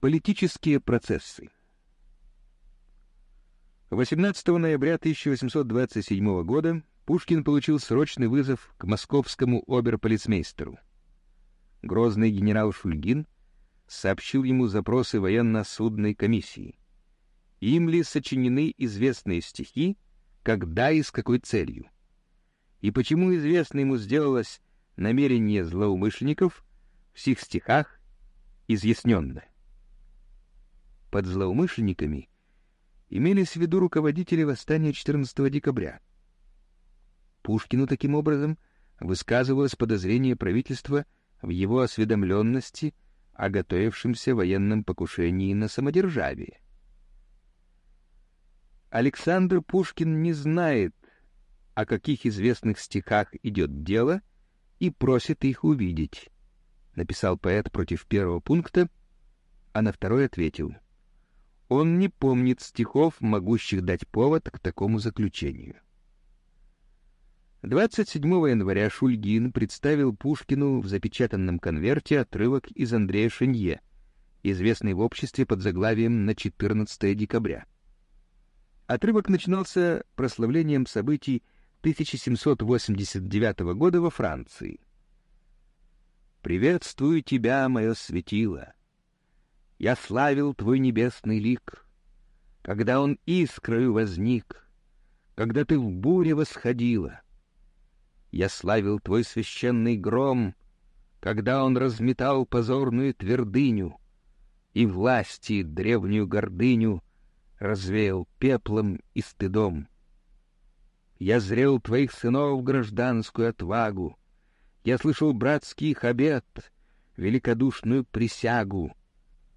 Политические процессы 18 ноября 1827 года Пушкин получил срочный вызов к московскому оберполицмейстеру. Грозный генерал Шульгин сообщил ему запросы военно-судной комиссии. Им ли сочинены известные стихи, когда и с какой целью? И почему известно ему сделалось намерение злоумышленников в сих стихах изъясненно? Под злоумышленниками имелись в виду руководители восстания 14 декабря. Пушкину таким образом высказывалось подозрение правительства в его осведомленности о готовившемся военном покушении на самодержавие. Александр Пушкин не знает, о каких известных стихах идет дело, и просит их увидеть, написал поэт против первого пункта, а на второй ответил — он не помнит стихов, могущих дать повод к такому заключению. 27 января Шульгин представил Пушкину в запечатанном конверте отрывок из Андрея Шенье, известный в обществе под заглавием «На 14 декабря». Отрывок начинался прославлением событий 1789 года во Франции. «Приветствую тебя, мое светило! Я славил твой небесный лик, когда он искрою возник, когда ты в буре восходила. Я славил твой священный гром, когда он разметал позорную твердыню и власти древнюю гордыню развеял пеплом и стыдом. Я зрел твоих сынов гражданскую отвагу, я слышал братский их обет, великодушную присягу,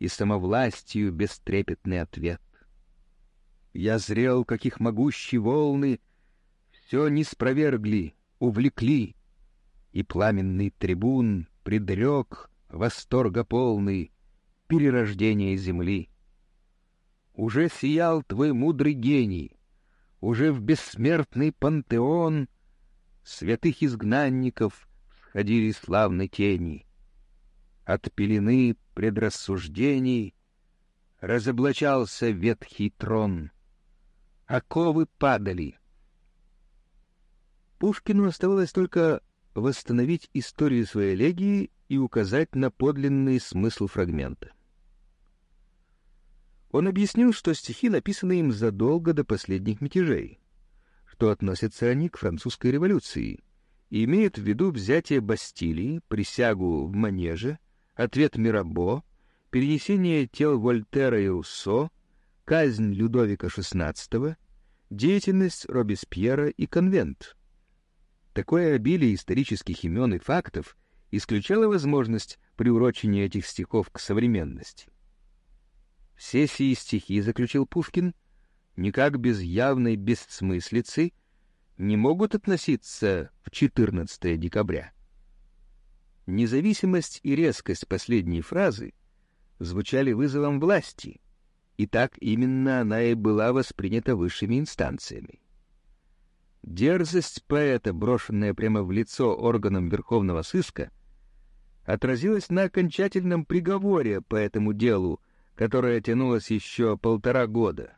и самовластию бестрепетный ответ. Я зрел, каких могущие волны все не спровергли, увлекли, и пламенный трибун предрек восторга полный перерождения земли. Уже сиял твой мудрый гений, уже в бессмертный пантеон святых изгнанников сходили славной тени. От пелены предрассуждений разоблачался ветхий трон. Оковы падали. Пушкину оставалось только восстановить историю своей элегии и указать на подлинный смысл фрагмента. Он объяснил, что стихи написаны им задолго до последних мятежей, что относятся они к французской революции и имеют в виду взятие Бастилии, присягу в Манеже — ответ Мирабо, перенесение тел Вольтера и Руссо, казнь Людовика XVI, деятельность Робеспьера и конвент. Такое обилие исторических имен и фактов исключало возможность приурочения этих стихов к современности. Все сии стихи, заключил Пушкин, никак без явной бессмыслицы не могут относиться в 14 декабря. Независимость и резкость последней фразы звучали вызовом власти, и так именно она и была воспринята высшими инстанциями. Дерзость поэта, брошенная прямо в лицо органам Верховного сыска, отразилась на окончательном приговоре по этому делу, которое тянулось еще полтора года.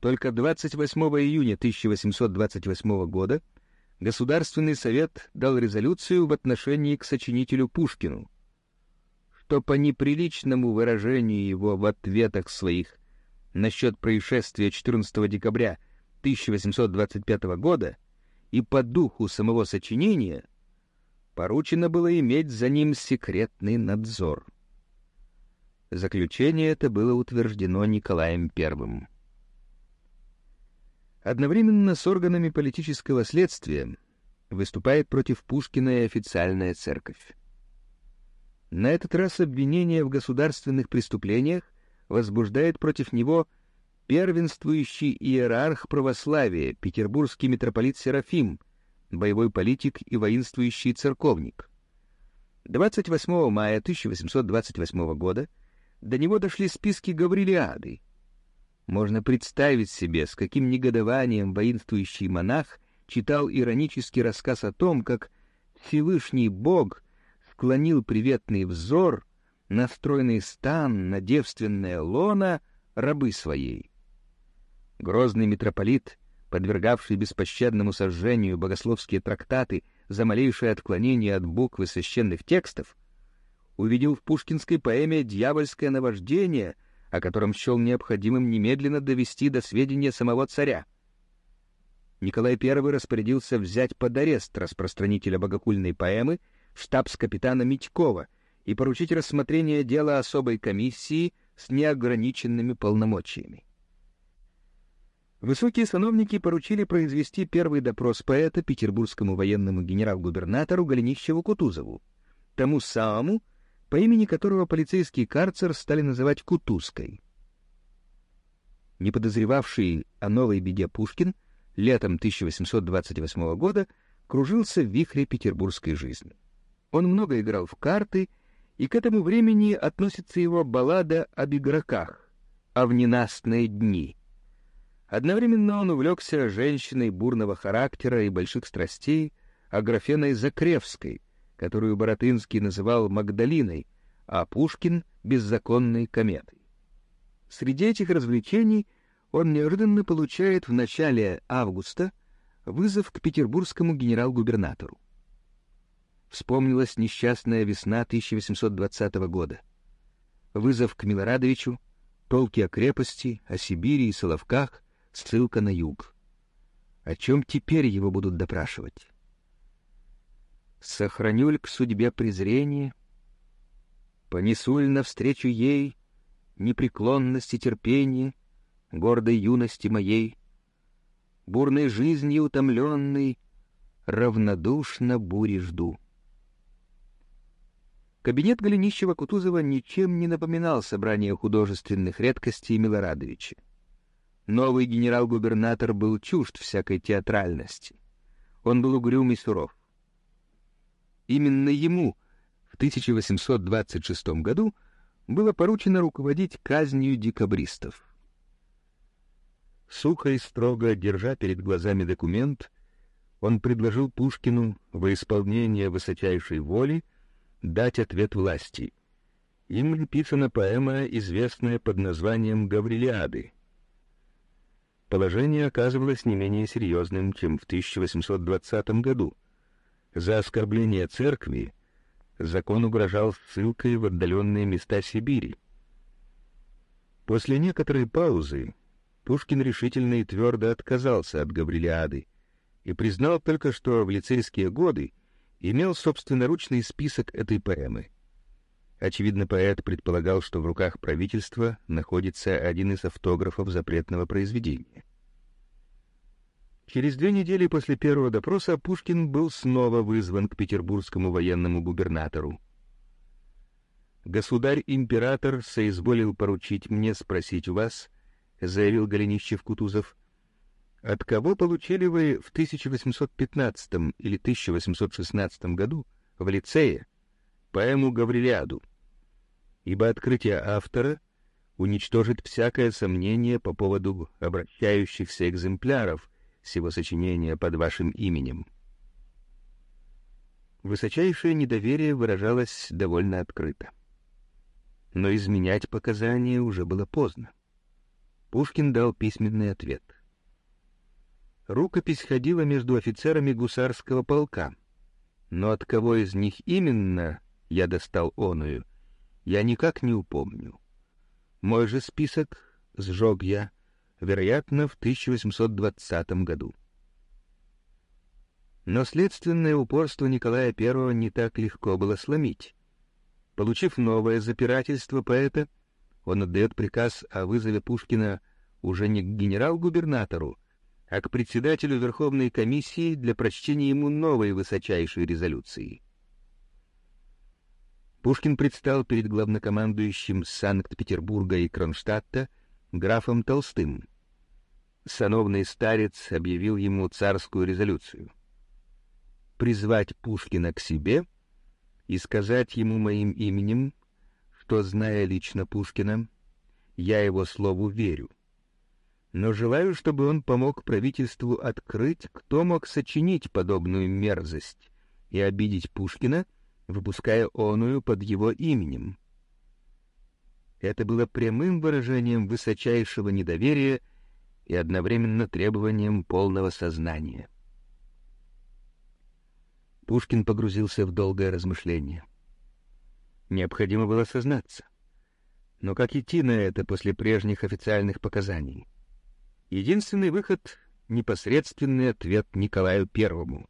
Только 28 июня 1828 года Государственный совет дал резолюцию в отношении к сочинителю Пушкину, что по неприличному выражению его в ответах своих насчет происшествия 14 декабря 1825 года и по духу самого сочинения поручено было иметь за ним секретный надзор. Заключение это было утверждено Николаем I. Одновременно с органами политического следствия выступает против Пушкина и официальная церковь. На этот раз обвинение в государственных преступлениях возбуждает против него первенствующий иерарх православия, петербургский митрополит Серафим, боевой политик и воинствующий церковник. 28 мая 1828 года до него дошли списки Гаврилиады, можно представить себе, с каким негодованием воинствующий монах читал иронический рассказ о том, как Всевышний Бог склонил приветный взор настроенный стан на девственное лона рабы своей. Грозный митрополит, подвергавший беспощадному сожжению богословские трактаты за малейшее отклонение от буквы священных текстов, увидел в пушкинской поэме дьявольское наваждение, о котором счел необходимым немедленно довести до сведения самого царя. Николай I распорядился взять под арест распространителя богокульной поэмы штабс-капитана Митькова и поручить рассмотрение дела особой комиссии с неограниченными полномочиями. Высокие сановники поручили произвести первый допрос поэта петербургскому военному генерал-губернатору Голенищеву-Кутузову, тому самому, по имени которого полицейский карцер стали называть Кутузкой. Не подозревавший о новой беде Пушкин летом 1828 года кружился в вихре петербургской жизни. Он много играл в карты, и к этому времени относится его баллада об игроках, о в ненастные дни. Одновременно он увлекся женщиной бурного характера и больших страстей, Аграфеной Закревской, которую Боротынский называл Магдалиной, а Пушкин — беззаконной кометой. Среди этих развлечений — он неожиданно получает в начале августа вызов к петербургскому генерал-губернатору. Вспомнилась несчастная весна 1820 года. Вызов к Милорадовичу, толки о крепости, о Сибири и Соловках, ссылка на юг. О чем теперь его будут допрашивать? Сохраню ль к судьбе презрение? Понесу ль навстречу ей непреклонность и терпение — гордой юности моей, бурной жизнью утомленный, равнодушно бури жду. Кабинет Голенищева-Кутузова ничем не напоминал собрание художественных редкостей Милорадовича. Новый генерал-губернатор был чужд всякой театральности. Он был угрюм и суров. Именно ему в 1826 году было поручено руководить казнью декабристов. Сухо и строго, держа перед глазами документ, он предложил Пушкину во исполнение высочайшей воли дать ответ власти. Им написана поэма, известная под названием «Гаврилиады». Положение оказывалось не менее серьезным, чем в 1820 году. За оскорбление церкви закон угрожал ссылкой в отдаленные места Сибири. После некоторой паузы Пушкин решительно и твердо отказался от Гаврилиады и признал только, что в лицейские годы имел собственноручный список этой поэмы. Очевидно, поэт предполагал, что в руках правительства находится один из автографов запретного произведения. Через две недели после первого допроса Пушкин был снова вызван к петербургскому военному губернатору. «Государь-император соизволил поручить мне спросить вас, — заявил Голенищев-Кутузов. От кого получили вы в 1815 или 1816 году в лицее поэму Гаврилиаду? Ибо открытие автора уничтожит всякое сомнение по поводу обращающихся экземпляров всего сочинения под вашим именем. Высочайшее недоверие выражалось довольно открыто. Но изменять показания уже было поздно. Пушкин дал письменный ответ. Рукопись ходила между офицерами гусарского полка, но от кого из них именно я достал оную, я никак не упомню. Мой же список сжег я, вероятно, в 1820 году. Но следственное упорство Николая I не так легко было сломить. Получив новое запирательство поэта, он отдает приказ о вызове Пушкина уже не к генерал-губернатору, а к председателю Верховной комиссии для прочтения ему новой высочайшей резолюции. Пушкин предстал перед главнокомандующим Санкт-Петербурга и Кронштадта графом Толстым. Сановный старец объявил ему царскую резолюцию. Призвать Пушкина к себе и сказать ему моим именем, что, зная лично Пушкина, я его слову верю. Но желаю, чтобы он помог правительству открыть, кто мог сочинить подобную мерзость и обидеть Пушкина, выпуская оную под его именем. Это было прямым выражением высочайшего недоверия и одновременно требованием полного сознания. Пушкин погрузился в долгое размышление. Необходимо было сознаться. Но как идти на это после прежних официальных показаний? Единственный выход — непосредственный ответ Николаю Первому.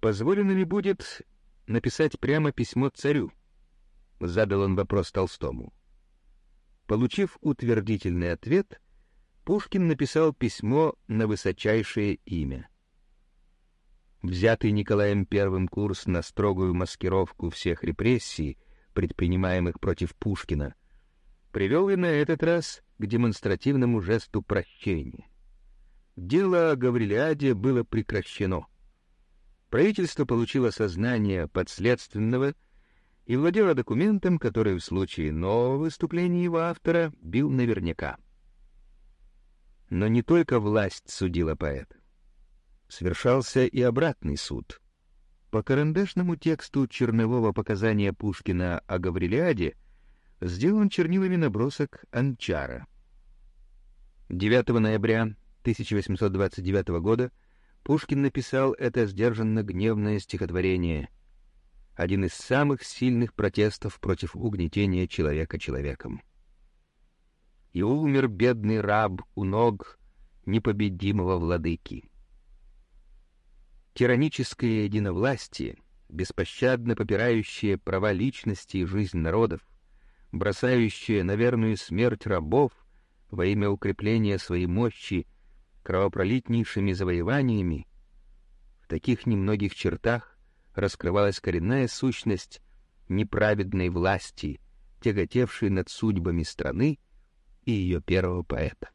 «Позволено ли будет написать прямо письмо царю?» — задал он вопрос Толстому. Получив утвердительный ответ, Пушкин написал письмо на высочайшее имя. Взятый Николаем I курс на строгую маскировку всех репрессий, предпринимаемых против Пушкина, привел и на этот раз к демонстративному жесту прощения. Дело о Гаврилиаде было прекращено. Правительство получило сознание подследственного и владело документом, который в случае нового выступления его автора бил наверняка. Но не только власть судила поэта. Свершался и обратный суд. По карандашному тексту чернового показания Пушкина о Гаврилиаде сделан чернилами набросок Анчара. 9 ноября 1829 года Пушкин написал это сдержанно-гневное стихотворение, один из самых сильных протестов против угнетения человека человеком и умер бедный раб у ног непобедимого владыки. Тираническое единовластие, беспощадно попирающее права личности и жизнь народов, бросающее на верную смерть рабов во имя укрепления своей мощи кровопролитнейшими завоеваниями, в таких немногих чертах раскрывалась коренная сущность неправедной власти, тяготевшей над судьбами страны и ее первого поэта.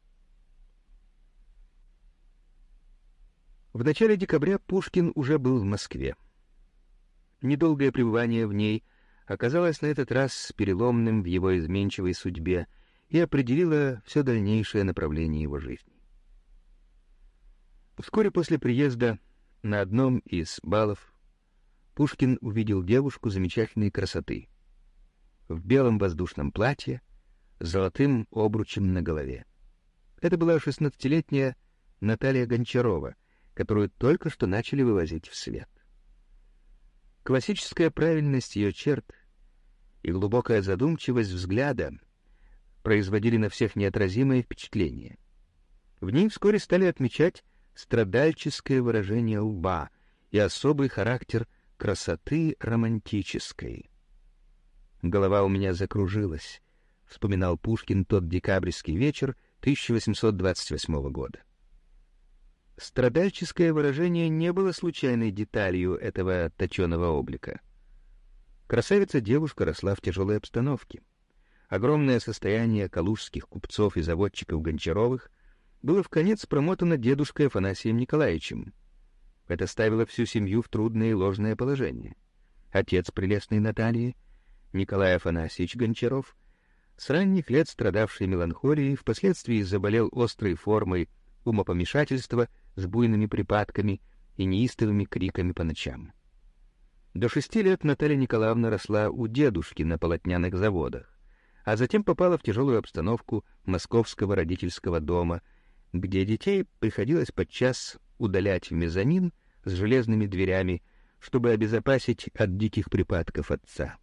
В начале декабря Пушкин уже был в Москве. Недолгое пребывание в ней оказалось на этот раз переломным в его изменчивой судьбе и определило все дальнейшее направление его жизни. Вскоре после приезда на одном из балов Пушкин увидел девушку замечательной красоты в белом воздушном платье, золотым обручем на голове. Это была шестнадцатилетняя Наталья Гончарова, которую только что начали вывозить в свет. Классическая правильность ее черт и глубокая задумчивость взгляда производили на всех неотразимое впечатление. В ней вскоре стали отмечать страдальческое выражение лба и особый характер красоты романтической. Голова у меня закружилась, вспоминал Пушкин тот декабрьский вечер 1828 года. Страдальческое выражение не было случайной деталью этого точеного облика. Красавица-девушка росла в тяжелой обстановке. Огромное состояние калужских купцов и заводчиков Гончаровых было в конец промотано дедушкой Афанасием Николаевичем. Это ставило всю семью в трудное и ложное положение. Отец прелестной Натальи, Николай Афанасьевич Гончаров, с ранних лет страдавший меланхолией, впоследствии заболел острой формой умопомешательства с буйными припадками и неистовыми криками по ночам. До шести лет Наталья Николаевна росла у дедушки на полотняных заводах, а затем попала в тяжелую обстановку московского родительского дома, где детей приходилось подчас удалять в мезонин с железными дверями, чтобы обезопасить от диких припадков отца.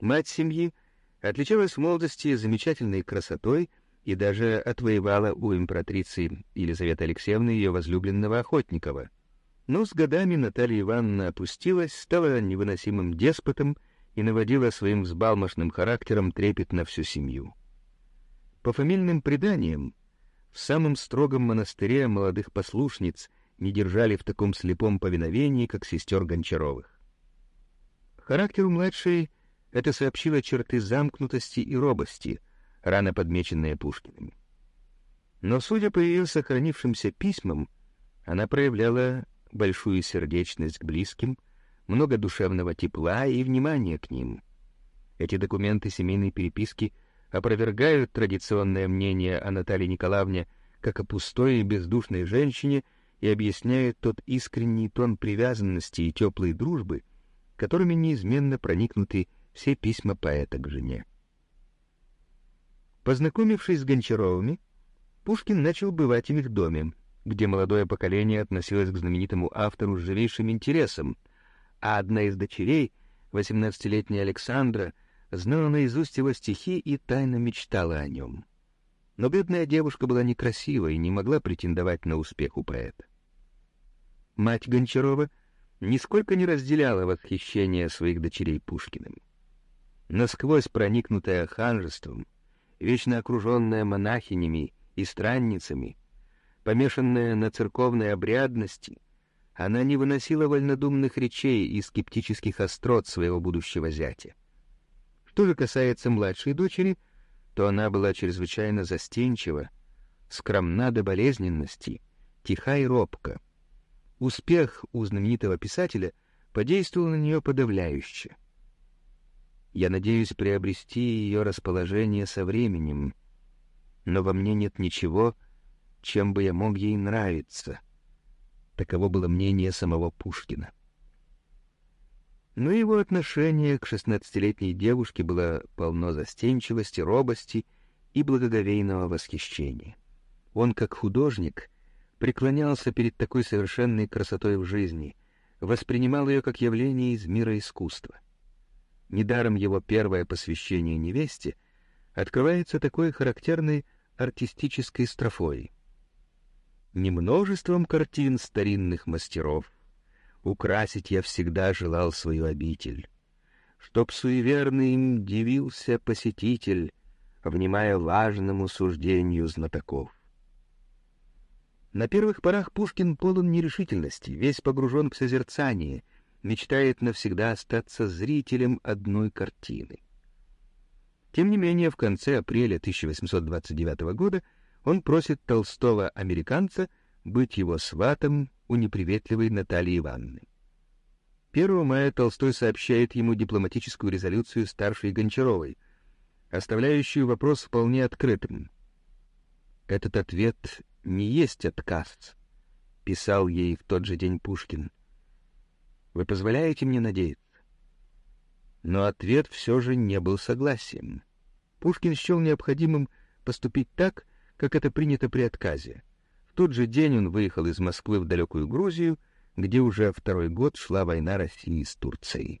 Мать семьи — отличалась в молодости замечательной красотой и даже отвоевала у императрицы Елизаветы Алексеевны ее возлюбленного Охотникова. Но с годами Наталья Ивановна опустилась, стала невыносимым деспотом и наводила своим взбалмошным характером трепет на всю семью. По фамильным преданиям, в самом строгом монастыре молодых послушниц не держали в таком слепом повиновении, как сестер Гончаровых. Характер младшей это сообщило черты замкнутости и робости, рано подмеченные Пушкиным. Но, судя по ее сохранившимся письмам, она проявляла большую сердечность к близким, много душевного тепла и внимания к ним. Эти документы семейной переписки опровергают традиционное мнение о Наталье Николаевне как о пустой и бездушной женщине и объясняют тот искренний тон привязанности и теплой дружбы, которыми неизменно проникнуты все письма поэта к жене. Познакомившись с Гончаровыми, Пушкин начал бывать в их доме, где молодое поколение относилось к знаменитому автору с живейшим интересом, а одна из дочерей, 18-летняя Александра, знала наизусть его стихи и тайно мечтала о нем. Но бедная девушка была некрасива и не могла претендовать на успех у поэта. Мать Гончарова нисколько не разделяла восхищение своих дочерей Пушкиным. Насквозь проникнутая ханжеством, вечно окруженная монахинями и странницами, помешанная на церковной обрядности, она не выносила вольнодумных речей и скептических острот своего будущего зятя. Что же касается младшей дочери, то она была чрезвычайно застенчива, скромна до болезненности, тиха и робка. Успех у знаменитого писателя подействовал на нее подавляюще. Я надеюсь приобрести ее расположение со временем, но во мне нет ничего, чем бы я мог ей нравиться. Таково было мнение самого Пушкина. Но его отношение к шестнадцатилетней девушке было полно застенчивости, робости и благоговейного восхищения. Он, как художник, преклонялся перед такой совершенной красотой в жизни, воспринимал ее как явление из мира искусства. Недаром его первое посвящение невесте открывается такой характерной артистической строфой. Не множеством картин старинных мастеров — украсить я всегда желал свою обитель, чтоб суеверный им дивился посетитель, внимая важному суждению знатоков. На первых порах Пушкин полон нерешительности, весь погружен в созерцание, мечтает навсегда остаться зрителем одной картины. Тем не менее, в конце апреля 1829 года он просит толстого американца быть его сватом у неприветливой Натальи Ивановны. 1 мая Толстой сообщает ему дипломатическую резолюцию старшей Гончаровой, оставляющую вопрос вполне открытым. «Этот ответ не есть отказ», — писал ей в тот же день Пушкин. «Вы позволяете мне надеяться?» Но ответ все же не был согласием. Пушкин счел необходимым поступить так, как это принято при отказе — тот же день он выехал из Москвы в далекую Грузию, где уже второй год шла война России с Турцией.